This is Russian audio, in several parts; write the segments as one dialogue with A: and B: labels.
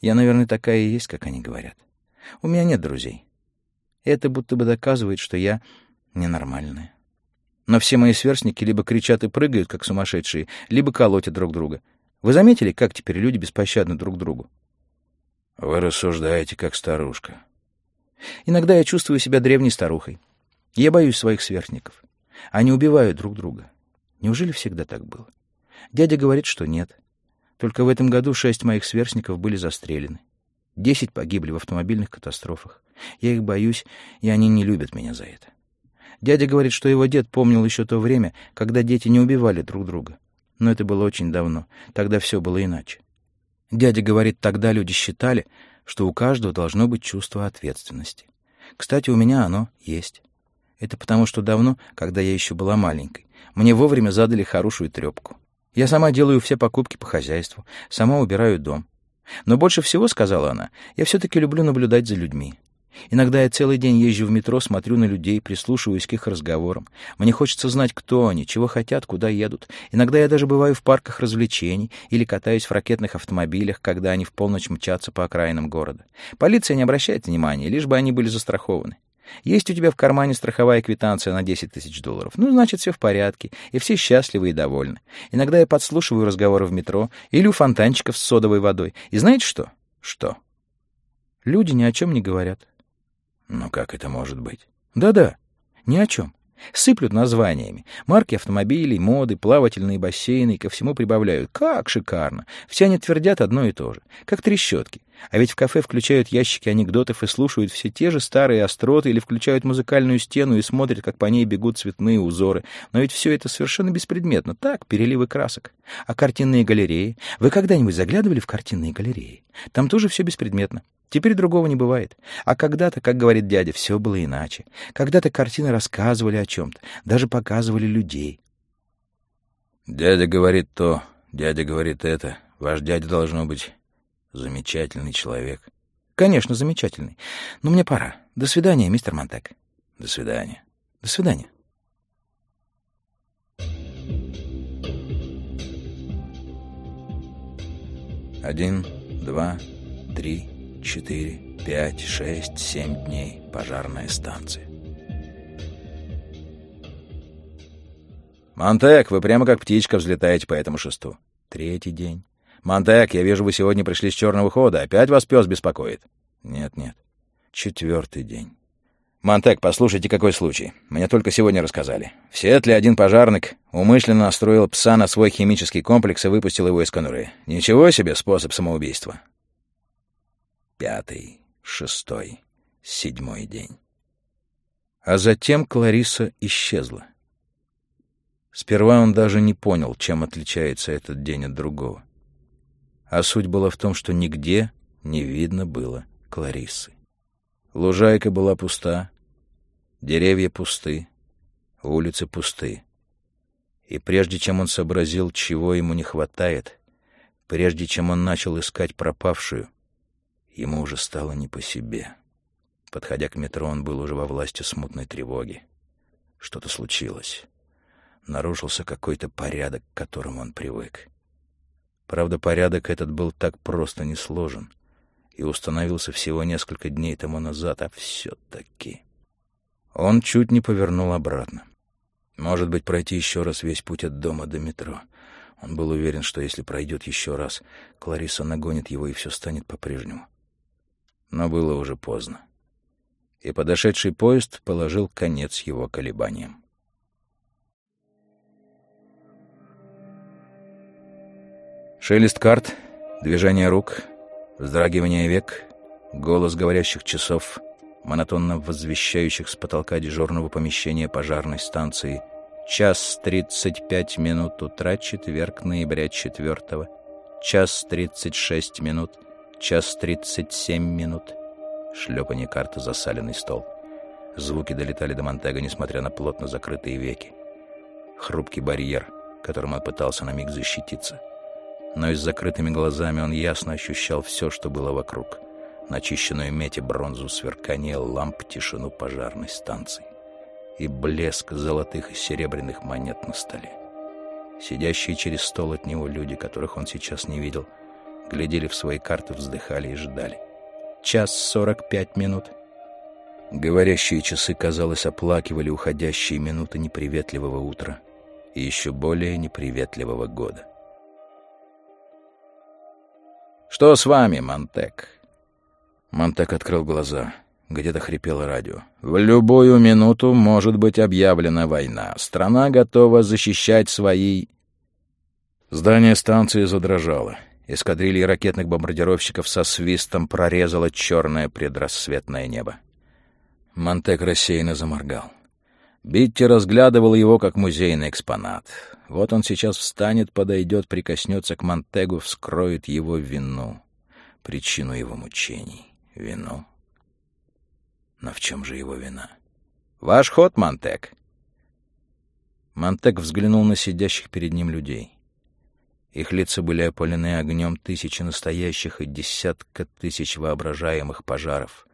A: Я, наверное, такая и есть, как они говорят. У меня нет друзей. Это будто бы доказывает, что я ненормальная. Но все мои сверстники либо кричат и прыгают, как сумасшедшие, либо колотят друг друга. Вы заметили, как теперь люди беспощадны друг другу?
B: Вы рассуждаете, как старушка.
A: Иногда я чувствую себя древней старухой. Я боюсь своих сверстников. Они убивают друг друга. Неужели всегда так было? Дядя говорит, что нет. Только в этом году шесть моих сверстников были застрелены. Десять погибли в автомобильных катастрофах. Я их боюсь, и они не любят меня за это. Дядя говорит, что его дед помнил еще то время, когда дети не убивали друг друга. Но это было очень давно. Тогда все было иначе. Дядя говорит, тогда люди считали, что у каждого должно быть чувство ответственности. Кстати, у меня оно есть. Это потому, что давно, когда я еще была маленькой, мне вовремя задали хорошую трепку. Я сама делаю все покупки по хозяйству, сама убираю дом. Но больше всего, сказала она, я все-таки люблю наблюдать за людьми. Иногда я целый день езжу в метро, смотрю на людей, прислушиваюсь к их разговорам. Мне хочется знать, кто они, чего хотят, куда едут. Иногда я даже бываю в парках развлечений или катаюсь в ракетных автомобилях, когда они в полночь мчатся по окраинам города. Полиция не обращает внимания, лишь бы они были застрахованы. Есть у тебя в кармане страховая квитанция на 10 тысяч долларов. Ну, значит, все в порядке, и все счастливы и довольны. Иногда я подслушиваю разговоры в метро или у фонтанчиков с содовой водой. И знаете что? Что? Люди ни о чем не говорят.
B: Но как это может быть?
A: Да-да, ни о чем. Сыплют названиями. Марки автомобилей, моды, плавательные бассейны и ко всему прибавляют. Как шикарно! Все они твердят одно и то же. Как трещотки. А ведь в кафе включают ящики анекдотов и слушают все те же старые остроты или включают музыкальную стену и смотрят, как по ней бегут цветные узоры. Но ведь все это совершенно беспредметно. Так, переливы красок. А картинные галереи? Вы когда-нибудь заглядывали в картинные галереи? Там тоже все беспредметно. Теперь другого не бывает. А когда-то, как говорит дядя, все было иначе. Когда-то картины рассказывали о чем-то, даже показывали людей.
B: Дядя говорит то, дядя говорит это. Ваш дядя должно быть Замечательный человек.
A: Конечно, замечательный. Но мне пора. До свидания, мистер Монтек.
B: До свидания.
A: До свидания.
B: Один, два, три, четыре, пять, шесть, семь дней. Пожарная станция. «Монтек, вы прямо как птичка взлетаете по этому шесту».
A: Третий день.
B: «Монтек, я вижу, вы сегодня пришли с черного хода. Опять вас пес беспокоит?»
A: «Нет, нет. Четвертый день».
B: «Монтек, послушайте, какой случай. Мне только сегодня рассказали. В Сиэтле один пожарник умышленно настроил пса на свой химический комплекс и выпустил его из конуры. Ничего себе способ самоубийства». Пятый, шестой, седьмой день.
A: А затем Клариса исчезла. Сперва он даже не понял, чем отличается этот день от другого. А суть была в том, что нигде не видно было Кларисы. Лужайка была пуста, деревья пусты, улицы пусты. И прежде чем он сообразил, чего ему не хватает, прежде чем он начал искать пропавшую, ему уже стало не по себе. Подходя к метро, он был уже во власти смутной тревоги. Что-то случилось. Нарушился какой-то порядок, к которому он привык. Правда, порядок этот был так просто не сложен и установился всего несколько дней тому назад, а все-таки... Он чуть не повернул обратно. Может быть, пройти еще раз весь путь от дома до метро. Он был уверен, что если пройдет еще раз, Клариса нагонит его, и все станет по-прежнему. Но было уже поздно. И подошедший поезд положил конец его колебаниям. Шелест карт, движение рук, вздрагивание век, голос говорящих часов, монотонно возвещающих с потолка дежурного помещения пожарной станции. Час тридцать пять минут утра, четверг, ноября четвертого. Час тридцать шесть минут, час тридцать семь минут. Шлепанье карты засаленный стол. Звуки долетали до Монтега, несмотря на плотно закрытые веки. Хрупкий барьер, которым он пытался на миг защититься — но и с закрытыми глазами он ясно ощущал все, что было вокруг. Начищенную медь и бронзу, сверкание ламп, тишину пожарной станции и блеск золотых и серебряных монет на столе. Сидящие через стол от него люди, которых он сейчас не видел, глядели в свои карты, вздыхали и ждали. Час сорок пять минут. Говорящие часы, казалось, оплакивали уходящие минуты неприветливого утра и еще более неприветливого года.
B: «Что с вами, Монтек?»
A: Монтек открыл глаза. Где-то хрипело радио.
B: «В любую минуту может быть объявлена война. Страна готова защищать свои...»
A: Здание станции задрожало. Эскадрилья ракетных бомбардировщиков со свистом прорезала черное предрассветное небо. Монтек рассеянно заморгал.
B: Битти разглядывал его как музейный экспонат. Вот он сейчас встанет, подойдет, прикоснется к Монтегу, вскроет его вину, причину его мучений. Вину. Но в чем же его вина? «Ваш ход, Монтек!»
A: Монтек взглянул на сидящих перед ним людей. Их лица были опалены огнем тысячи настоящих и десятка тысяч воображаемых пожаров.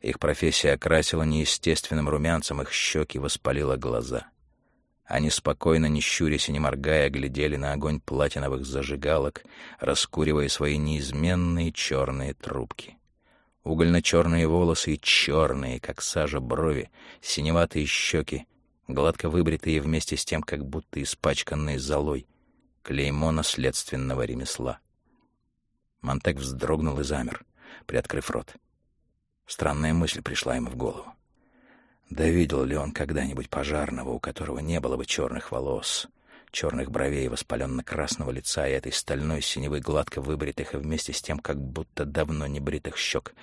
A: Их профессия окрасила неестественным румянцем их щеки, воспалила глаза. Они спокойно, не щурясь и не моргая, глядели на огонь платиновых зажигалок, раскуривая свои неизменные черные трубки. Угольно-черные волосы и черные, как сажа, брови, синеватые щеки, гладко выбритые вместе с тем, как будто испачканные золой, клеймо наследственного ремесла. Монтек вздрогнул и замер, приоткрыв рот. Странная мысль пришла ему в голову. Да видел ли он когда-нибудь пожарного, у которого не было бы черных волос, черных бровей, воспаленно-красного лица и этой стальной синевы гладко выбритых и вместе с тем, как будто давно не бритых щек?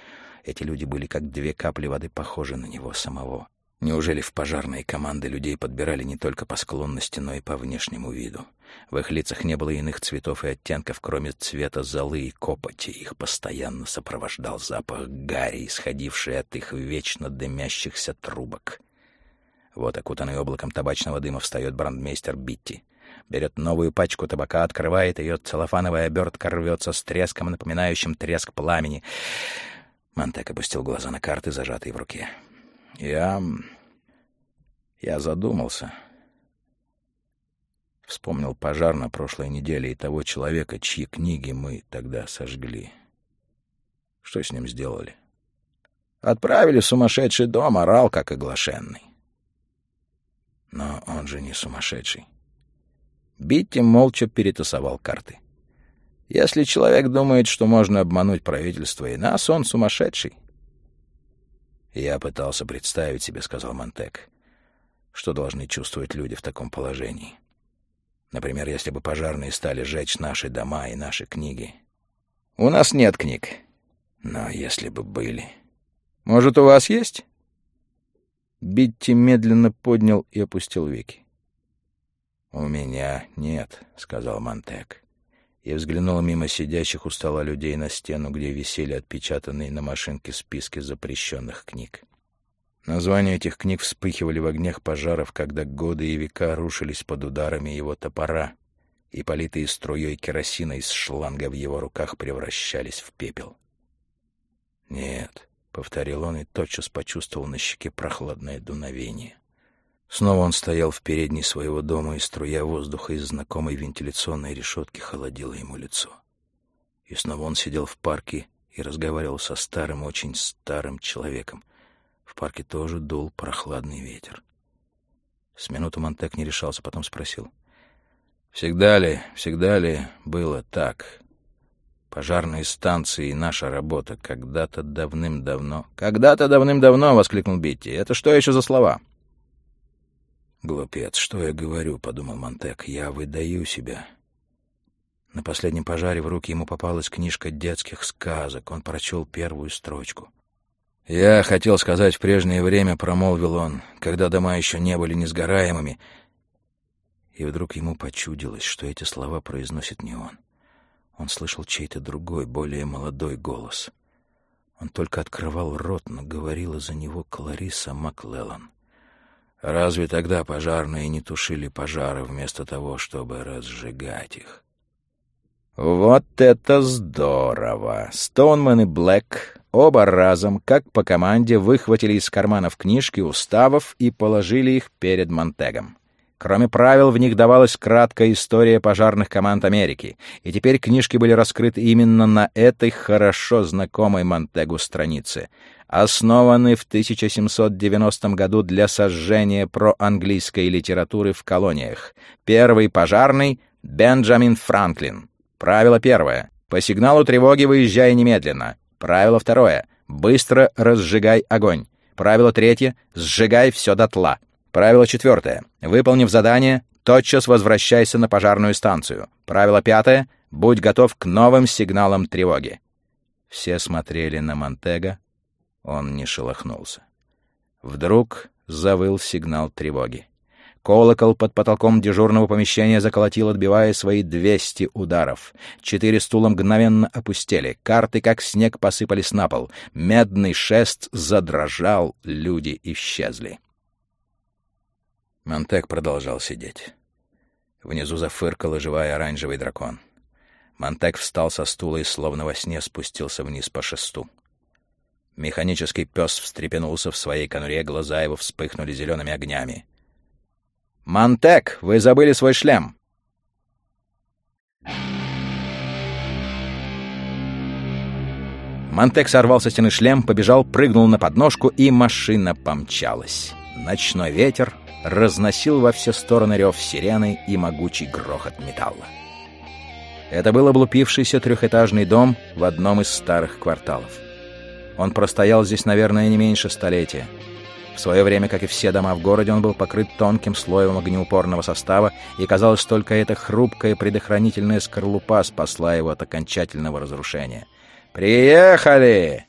A: Эти люди были как две капли воды похожи на него самого. Неужели в пожарные команды людей подбирали не только по склонности, но и по внешнему виду? В их лицах не было иных цветов и оттенков, кроме цвета золы и копоти. Их постоянно сопровождал запах гари, исходивший от их вечно дымящихся трубок. Вот, окутанный облаком табачного дыма, встает брандмейстер Битти. Берет новую пачку табака, открывает ее, целлофановая обертка рвется с треском, напоминающим треск пламени. Монтек опустил глаза на карты, зажатые в руке. Я... я задумался. Вспомнил пожар на прошлой неделе и того человека, чьи книги мы тогда сожгли. Что с ним сделали? Отправили в сумасшедший дом, орал, как оглашенный. Но он же не сумасшедший. Битти молча перетасовал карты. Если человек думает, что можно обмануть правительство и нас, он сумасшедший. «Я пытался представить себе», — сказал Монтек, — «что должны чувствовать люди в таком положении. Например, если бы пожарные стали сжечь наши дома и наши книги. У нас нет книг. Но если бы были... Может, у вас есть?» Битти медленно поднял и опустил веки. «У меня нет», — сказал Монтек и взглянул мимо сидящих у стола людей на стену, где висели отпечатанные на машинке списки запрещенных книг. Названия этих книг вспыхивали в огнях пожаров, когда годы и века рушились под ударами его топора, и политые струей керосина из шланга в его руках превращались в пепел. «Нет», — повторил он и тотчас почувствовал на щеке прохладное дуновение. Снова он стоял в передней своего дома, и струя воздуха из знакомой вентиляционной решетки холодила ему лицо. И снова он сидел в парке и разговаривал со старым, очень старым человеком. В парке тоже дул прохладный ветер. С минуту Монтек не решался, потом спросил. «Всегда ли, всегда ли было так? Пожарные станции и наша работа когда-то давным-давно...» «Когда-то давным-давно!» — воскликнул Битти. «Это что еще за слова?» «Глупец, что я говорю?» — подумал Монтек. «Я выдаю себя». На последнем пожаре в руки ему попалась книжка детских сказок. Он прочел первую строчку. «Я хотел сказать, в прежнее время, — промолвил он, — когда дома еще не были несгораемыми». И вдруг ему почудилось, что эти слова произносит не он. Он слышал чей-то другой, более молодой голос. Он только открывал рот, но говорила за него Клариса Маклеллан. Разве тогда пожарные не тушили пожары вместо того, чтобы разжигать их?
B: Вот это здорово! Стоунман и Блэк оба разом, как по команде, выхватили из карманов книжки уставов и положили их перед Монтегом. Кроме правил, в них давалась краткая история пожарных команд Америки, и теперь книжки были раскрыты именно на этой хорошо знакомой Монтегу странице. Основаны в 1790 году для сожжения проанглийской литературы в колониях. Первый пожарный — Бенджамин Франклин. Правило первое. По сигналу тревоги выезжай немедленно. Правило второе. Быстро разжигай огонь. Правило третье. Сжигай все дотла. Правило четвертое. Выполнив задание, тотчас возвращайся на пожарную станцию. Правило пятое. Будь готов к новым сигналам тревоги. Все смотрели на Монтега. Он не шелохнулся. Вдруг завыл сигнал тревоги. Колокол под потолком дежурного помещения заколотил, отбивая свои двести ударов. Четыре стула мгновенно опустели, карты, как снег, посыпались на пол. Медный шест задрожал, люди исчезли. Монтек продолжал сидеть. Внизу зафыркал оживая оранжевый дракон. Монтек встал со стула и словно во сне спустился вниз по шесту. Механический пес встрепенулся в своей конуре, глаза его вспыхнули зелеными огнями. «Монтек, вы забыли свой шлем!» Монтек сорвал со стены шлем, побежал, прыгнул на подножку, и машина помчалась. Ночной ветер разносил во все стороны рев сирены и могучий грохот металла. Это был облупившийся трехэтажный дом в одном из старых кварталов. Он простоял здесь, наверное, не меньше столетия. В свое время, как и все дома в городе, он был покрыт тонким слоем огнеупорного состава, и, казалось, только эта хрупкая предохранительная скорлупа спасла его от окончательного разрушения. «Приехали!»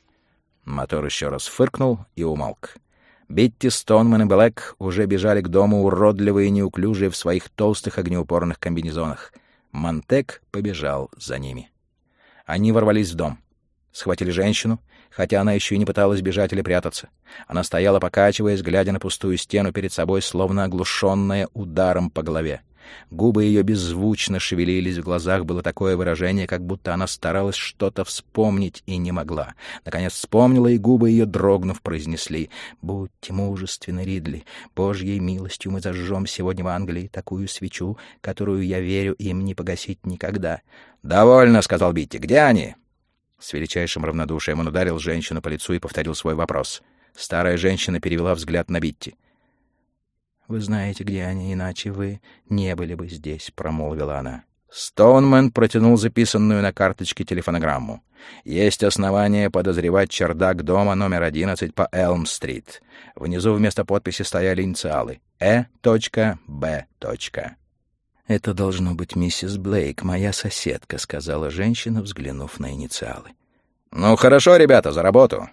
B: Мотор еще раз фыркнул и умолк. Битти, Стоунман и Блэк уже бежали к дому, уродливые и неуклюжие в своих толстых огнеупорных комбинезонах. Монтек побежал за ними. Они ворвались в дом. Схватили женщину, хотя она еще и не пыталась бежать или прятаться. Она стояла, покачиваясь, глядя на пустую стену перед собой, словно оглушенная ударом по голове. Губы ее беззвучно шевелились, в глазах было такое выражение, как будто она старалась что-то вспомнить и не могла. Наконец вспомнила, и губы ее, дрогнув, произнесли «Будьте мужественны, Ридли, Божьей милостью мы зажжем сегодня в Англии такую свечу, которую, я верю, им не погасить никогда». «Довольно», — сказал Битти, — «где они?» С величайшим равнодушием он ударил женщину по лицу и повторил свой вопрос. Старая женщина перевела взгляд на Битти. «Вы знаете, где они, иначе вы не были бы здесь», — промолвила она. Стоунман протянул записанную на карточке телефонограмму. «Есть основания подозревать чердак дома номер 11 по Элм-стрит». Внизу вместо подписи стояли инициалы «Э.Б.» «Это должно быть миссис Блейк, моя соседка», — сказала женщина, взглянув на инициалы. «Ну хорошо, ребята, за работу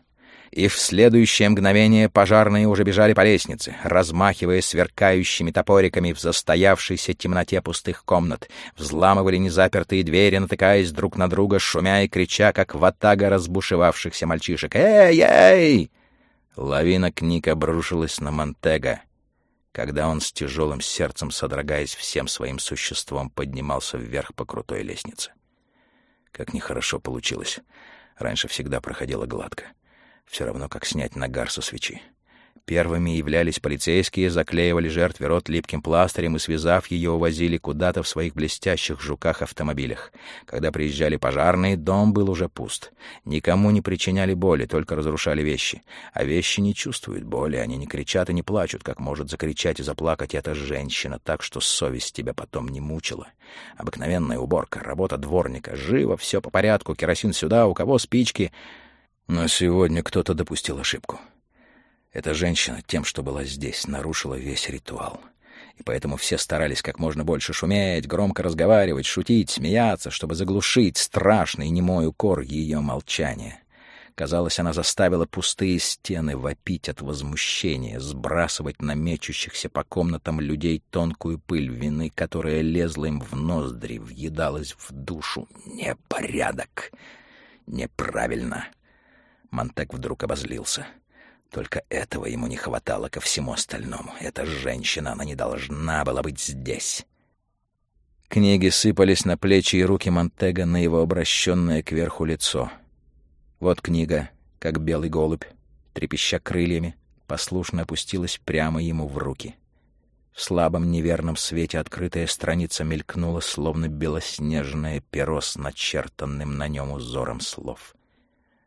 B: и в следующее мгновение пожарные уже бежали по лестнице, размахивая сверкающими топориками в застоявшейся темноте пустых комнат, взламывали незапертые двери, натыкаясь друг на друга, шумя и крича, как ватага разбушевавшихся мальчишек. «Эй, эй!» Лавина книг обрушилась на Монтега, когда он с тяжелым сердцем, содрогаясь всем своим существом, поднимался вверх по крутой лестнице. Как нехорошо получилось. Раньше всегда проходило гладко. Все равно, как снять нагар со свечи. Первыми являлись полицейские, заклеивали жертве рот липким пластырем и, связав ее, увозили куда-то в своих блестящих жуках-автомобилях. Когда приезжали пожарные, дом был уже пуст. Никому не причиняли боли, только разрушали вещи. А вещи не чувствуют боли, они не кричат и не плачут, как может закричать и заплакать эта женщина, так что совесть тебя потом не мучила. Обыкновенная уборка, работа дворника, живо, все по порядку, керосин сюда, у кого спички... Но сегодня кто-то допустил ошибку. Эта женщина тем, что была здесь, нарушила весь ритуал. И поэтому все старались как можно больше шуметь, громко разговаривать, шутить, смеяться, чтобы заглушить страшный немой укор ее молчания. Казалось, она заставила пустые стены вопить от возмущения, сбрасывать на мечущихся по комнатам людей тонкую пыль вины, которая лезла им в ноздри, въедалась в душу. Непорядок! Неправильно! Монтек вдруг обозлился. Только этого ему не хватало ко всему остальному. Эта женщина, она не должна была быть здесь. Книги сыпались на плечи и руки Монтега на его обращенное кверху лицо. Вот книга, как белый голубь, трепеща крыльями, послушно опустилась прямо ему в руки. В слабом неверном свете открытая страница мелькнула, словно белоснежное перо с начертанным на нем узором слов.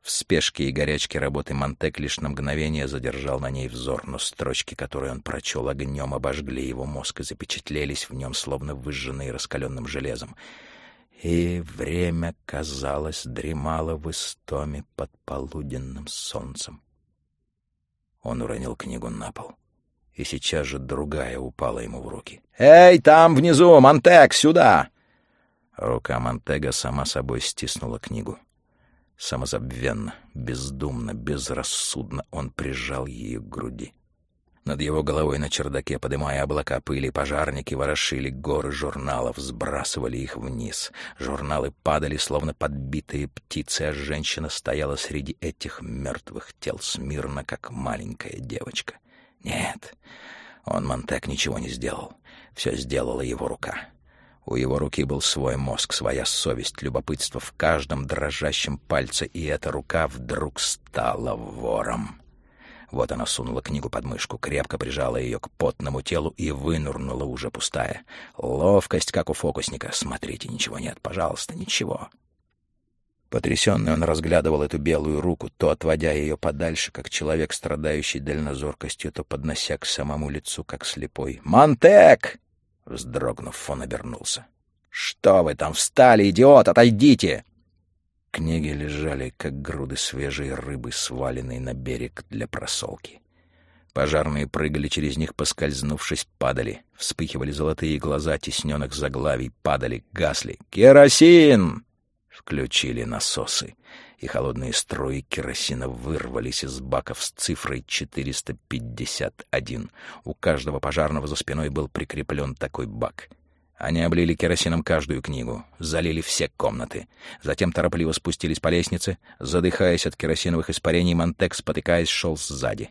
B: В спешке и горячке работы Монтек лишь на мгновение задержал на ней взор, но строчки, которые он прочел огнем, обожгли его мозг и запечатлелись в нем, словно выжженные раскаленным железом. И время, казалось, дремало в истоме под полуденным солнцем. Он уронил книгу на пол и сейчас же другая упала ему в руки. «Эй, там внизу! Монтег, сюда!» Рука Монтега сама собой стиснула книгу. Самозабвенно, бездумно, безрассудно он прижал ее к груди. Над его головой на чердаке, подымая облака пыли, пожарники ворошили горы журналов, сбрасывали их вниз. Журналы падали, словно подбитые птицы, а женщина стояла среди этих мертвых тел смирно, как маленькая девочка. Нет, он, Монтек, ничего не сделал. Все сделала его рука. У его руки был свой мозг, своя совесть, любопытство в каждом дрожащем пальце, и эта рука вдруг стала вором. Вот она сунула книгу под мышку, крепко прижала ее к потному телу и вынурнула уже пустая. Ловкость, как у фокусника. Смотрите, ничего нет, пожалуйста, ничего. Потрясенный он разглядывал эту белую руку, то отводя ее подальше, как человек, страдающий дальнозоркостью, то поднося к самому лицу, как слепой. «Монтек!» Вздрогнув, он обернулся. «Что вы там встали, идиот? Отойдите!» Книги лежали, как груды свежей рыбы, сваленной на берег для просолки. Пожарные прыгали через них, поскользнувшись, падали. Вспыхивали золотые глаза тесненных заглавий, падали, гасли. «Керосин!» Включили насосы, и холодные струи керосина вырвались из баков с цифрой 451. У каждого пожарного за спиной был прикреплен такой бак. Они облили керосином каждую книгу, залили все комнаты. Затем торопливо спустились по лестнице. Задыхаясь от керосиновых испарений, Монтек, спотыкаясь, шел сзади.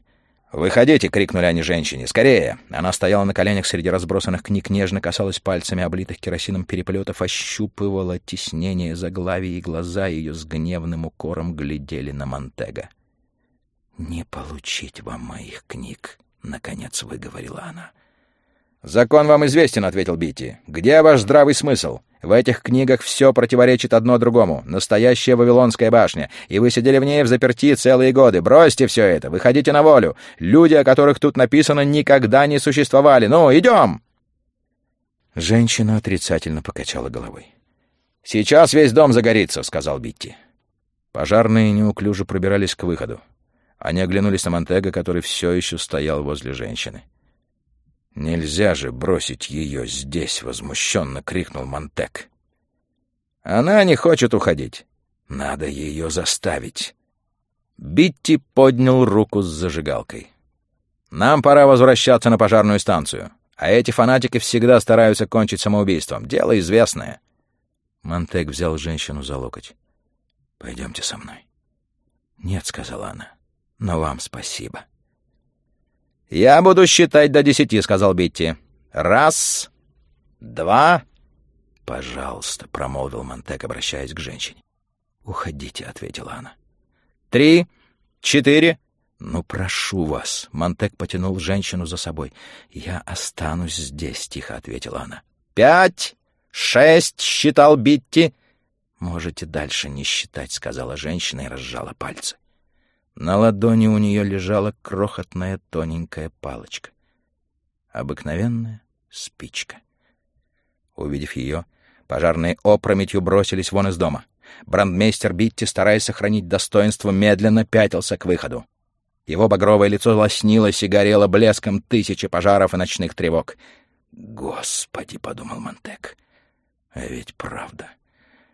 B: «Выходите!» — крикнули они женщине. «Скорее!» Она стояла на коленях среди разбросанных книг, нежно касалась пальцами облитых керосином переплетов, ощупывала теснение заглавий, и глаза ее с гневным укором глядели на Монтега. «Не получить вам моих книг!» — наконец выговорила она. «Закон вам известен», — ответил Битти. «Где ваш здравый смысл? В этих книгах все противоречит одно другому. Настоящая Вавилонская башня. И вы сидели в ней в заперти целые годы. Бросьте все это, выходите на волю. Люди, о которых тут написано, никогда не существовали. Ну, идем!» Женщина отрицательно покачала головой. «Сейчас весь дом загорится», — сказал Битти. Пожарные неуклюже пробирались к выходу. Они оглянулись на Монтега, который все еще стоял возле женщины. «Нельзя же бросить ее здесь!» — возмущенно крикнул Монтек. «Она не хочет уходить. Надо ее заставить». Битти поднял руку с зажигалкой. «Нам пора возвращаться на пожарную станцию. А эти фанатики всегда стараются кончить самоубийством. Дело известное». Монтек взял женщину за локоть. «Пойдемте со мной». «Нет», — сказала она, — «но вам спасибо». «Я буду считать до десяти», — сказал Битти. «Раз, два...» «Пожалуйста», — промолвил Монтек, обращаясь к женщине. «Уходите», — ответила она. «Три, четыре...» «Ну, прошу вас», — Монтек потянул женщину за собой. «Я останусь здесь», — тихо ответила она. «Пять, шесть», — считал Битти. «Можете дальше не считать», — сказала женщина и разжала пальцы. На ладони у нее лежала крохотная тоненькая палочка. Обыкновенная спичка. Увидев ее, пожарные опрометью бросились вон из дома. Брандмейстер Битти, стараясь сохранить достоинство, медленно пятился к выходу. Его багровое лицо лоснилось и горело блеском тысячи пожаров и ночных тревог. «Господи!» — подумал Монтек. «А ведь правда.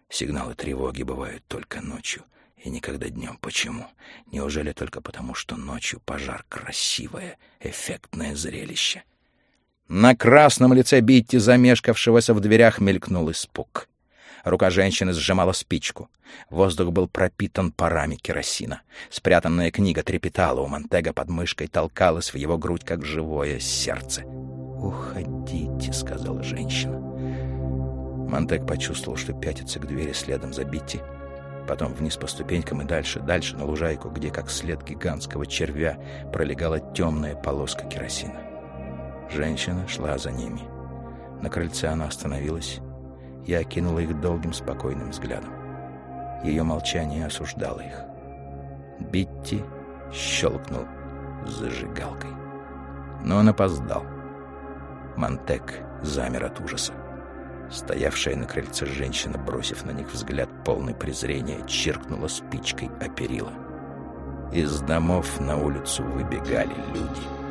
B: Сигналы тревоги бывают только ночью. И никогда днем. Почему? Неужели только потому, что ночью пожар — красивое, эффектное зрелище? На красном лице Битти, замешкавшегося в дверях, мелькнул испуг. Рука женщины сжимала спичку. Воздух был пропитан парами керосина. Спрятанная книга трепетала у Монтега под мышкой, толкалась в его грудь, как живое сердце. «Уходите», — сказала женщина. Монтег почувствовал, что пятится к двери следом за Битти — Потом вниз по ступенькам и дальше, дальше на лужайку, где, как след гигантского червя, пролегала темная полоска керосина.
A: Женщина шла за ними. На крыльце она остановилась и окинула их долгим спокойным взглядом. Ее молчание осуждало их. Битти щелкнул зажигалкой. Но он опоздал. Монтек замер от ужаса. Стоявшая на крыльце женщина, бросив на них взгляд полный презрения, чиркнула спичкой о перила. Из домов на улицу выбегали люди —